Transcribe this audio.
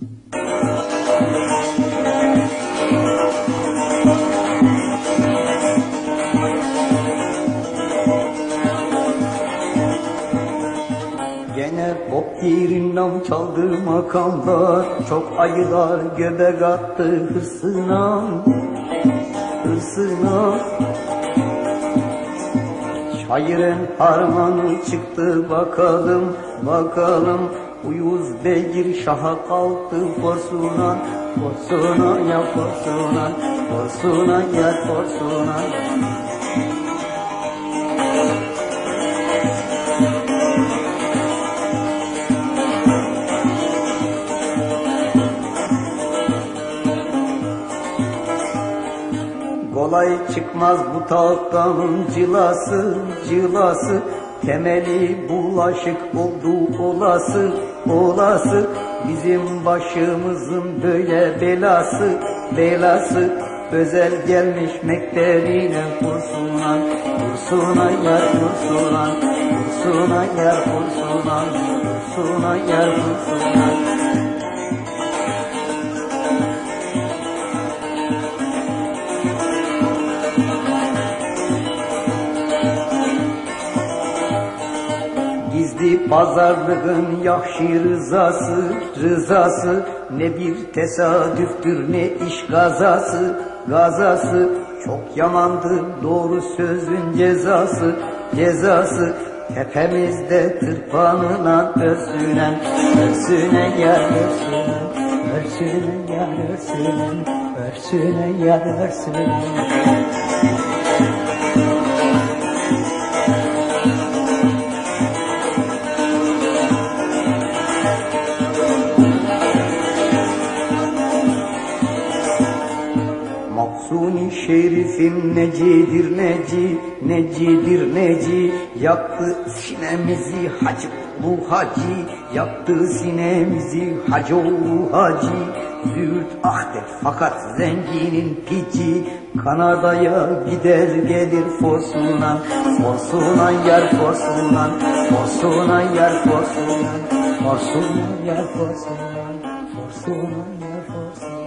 Gene pop yerinden çaldı makamlar. Çok ayılar göbek attı hırsına. Hırsına Şairin harmanı çıktı bakalım bakalım. Uyuz beygir şaha kalktı forsuna Forsuna ya forsuna Forsuna ya forsuna Kolay çıkmaz bu tahtanın cilası, cilası. Temeli bulaşık oldu olası, olası. Bizim başımızın böyle belası, belası. Özel gelmiş mektebine kursuna, kursuna yer kursuna Kursuna yer kursuna, kursuna yer kursuna Gizli pazarlığın yahşi rızası, rızası. Ne bir tesadüftür ne iş gazası, gazası. Çok yamandı doğru sözün cezası, cezası. Tepemizde tırpanına örsünen, örsüne yer örsünen Örsüne yer örsünen, örsüne örsünen şerifim necidir neci, necidir neci? Yaktı sinemizi hacı bu hacı. Yaktı sinemizi hacı oğlu hacı. Züğürt ahdet fakat zenginin pici Kanada'ya gider gelir forsuna. Forsuna yer forsuna Forsuna yer forsuna. Forsuna yer forsuna Forsuna yer